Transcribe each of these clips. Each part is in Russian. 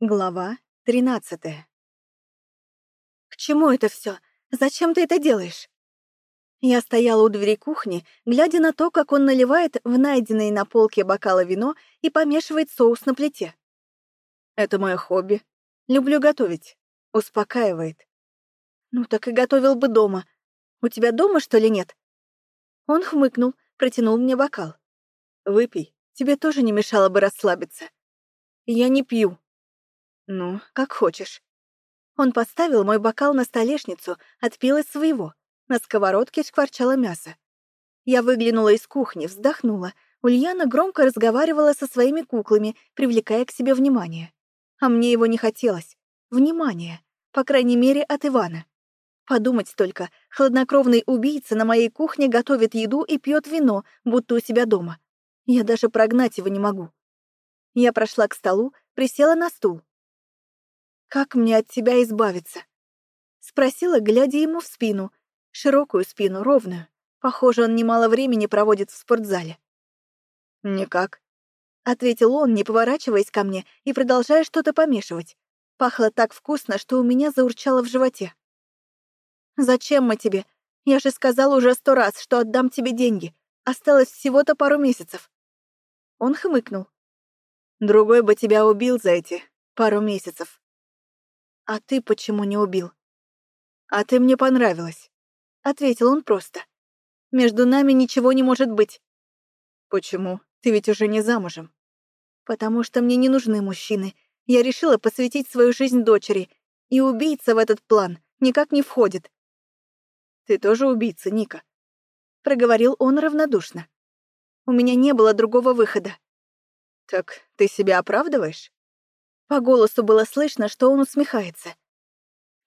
Глава тринадцатая. «К чему это все? Зачем ты это делаешь?» Я стояла у двери кухни, глядя на то, как он наливает в найденные на полке бокалы вино и помешивает соус на плите. «Это мое хобби. Люблю готовить. Успокаивает». «Ну так и готовил бы дома. У тебя дома, что ли, нет?» Он хмыкнул, протянул мне бокал. «Выпей. Тебе тоже не мешало бы расслабиться». «Я не пью», «Ну, как хочешь». Он поставил мой бокал на столешницу, отпил из своего. На сковородке шкварчало мясо. Я выглянула из кухни, вздохнула. Ульяна громко разговаривала со своими куклами, привлекая к себе внимание. А мне его не хотелось. Внимание. По крайней мере, от Ивана. Подумать только, хладнокровный убийца на моей кухне готовит еду и пьет вино, будто у себя дома. Я даже прогнать его не могу. Я прошла к столу, присела на стул. «Как мне от тебя избавиться?» Спросила, глядя ему в спину. Широкую спину, ровную. Похоже, он немало времени проводит в спортзале. «Никак», — ответил он, не поворачиваясь ко мне и продолжая что-то помешивать. Пахло так вкусно, что у меня заурчало в животе. «Зачем мы тебе? Я же сказал уже сто раз, что отдам тебе деньги. Осталось всего-то пару месяцев». Он хмыкнул. «Другой бы тебя убил за эти пару месяцев. «А ты почему не убил?» «А ты мне понравилась», — ответил он просто. «Между нами ничего не может быть». «Почему? Ты ведь уже не замужем». «Потому что мне не нужны мужчины. Я решила посвятить свою жизнь дочери, и убийца в этот план никак не входит». «Ты тоже убийца, Ника», — проговорил он равнодушно. «У меня не было другого выхода». «Так ты себя оправдываешь?» По голосу было слышно, что он усмехается.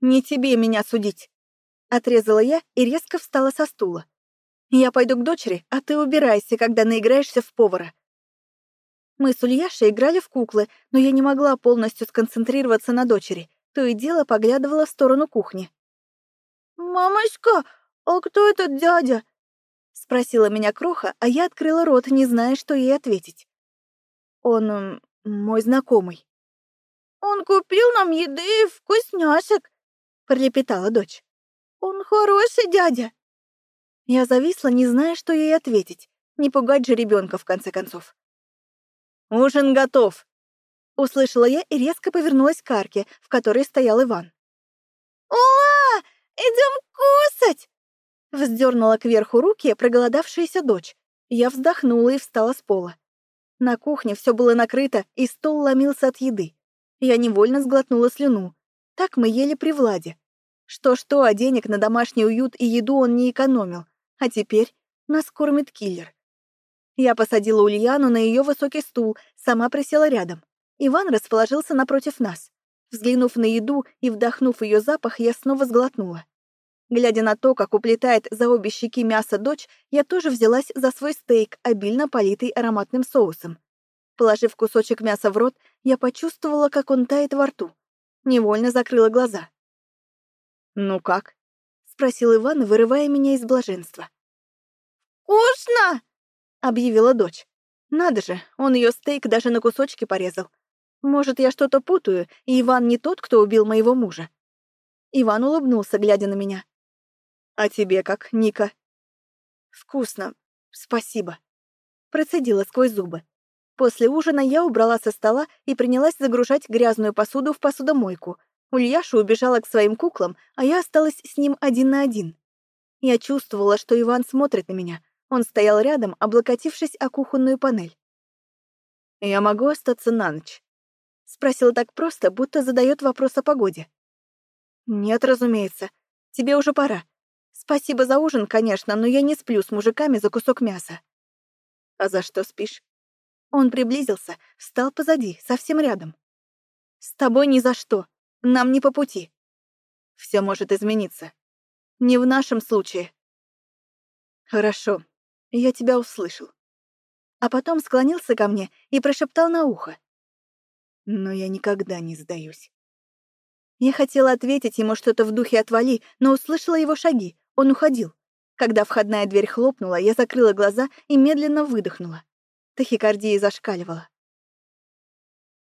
«Не тебе меня судить!» Отрезала я и резко встала со стула. «Я пойду к дочери, а ты убирайся, когда наиграешься в повара». Мы с Ульяшей играли в куклы, но я не могла полностью сконцентрироваться на дочери, то и дело поглядывала в сторону кухни. «Мамочка, а кто этот дядя?» — спросила меня Кроха, а я открыла рот, не зная, что ей ответить. «Он мой знакомый». «Он купил нам еды и вкусняшек», — пролепетала дочь. «Он хороший дядя». Я зависла, не зная, что ей ответить. Не пугать же ребенка в конце концов. «Ужин готов», — услышала я и резко повернулась к арке, в которой стоял Иван. «Уа! Идем кусать!» Вздернула кверху руки проголодавшаяся дочь. Я вздохнула и встала с пола. На кухне все было накрыто, и стол ломился от еды. Я невольно сглотнула слюну. Так мы ели при Владе. Что-что, а денег на домашний уют и еду он не экономил. А теперь нас кормит киллер. Я посадила Ульяну на ее высокий стул, сама присела рядом. Иван расположился напротив нас. Взглянув на еду и вдохнув ее запах, я снова сглотнула. Глядя на то, как уплетает за обе щеки мясо дочь, я тоже взялась за свой стейк, обильно политый ароматным соусом. Положив кусочек мяса в рот, я почувствовала, как он тает во рту. Невольно закрыла глаза. «Ну как?» — спросил Иван, вырывая меня из блаженства. «Вкусно!» — объявила дочь. Надо же, он ее стейк даже на кусочки порезал. Может, я что-то путаю, и Иван не тот, кто убил моего мужа. Иван улыбнулся, глядя на меня. «А тебе как, Ника?» «Вкусно. Спасибо», — процедила сквозь зубы. После ужина я убрала со стола и принялась загружать грязную посуду в посудомойку. Ульяша убежала к своим куклам, а я осталась с ним один на один. Я чувствовала, что Иван смотрит на меня. Он стоял рядом, облокотившись о кухонную панель. «Я могу остаться на ночь?» Спросил так просто, будто задает вопрос о погоде. «Нет, разумеется. Тебе уже пора. Спасибо за ужин, конечно, но я не сплю с мужиками за кусок мяса». «А за что спишь?» Он приблизился, встал позади, совсем рядом. «С тобой ни за что. Нам не по пути. Все может измениться. Не в нашем случае». «Хорошо, я тебя услышал». А потом склонился ко мне и прошептал на ухо. «Но я никогда не сдаюсь». Я хотела ответить ему что-то в духе «отвали», но услышала его шаги. Он уходил. Когда входная дверь хлопнула, я закрыла глаза и медленно выдохнула. Тахикардия зашкаливала.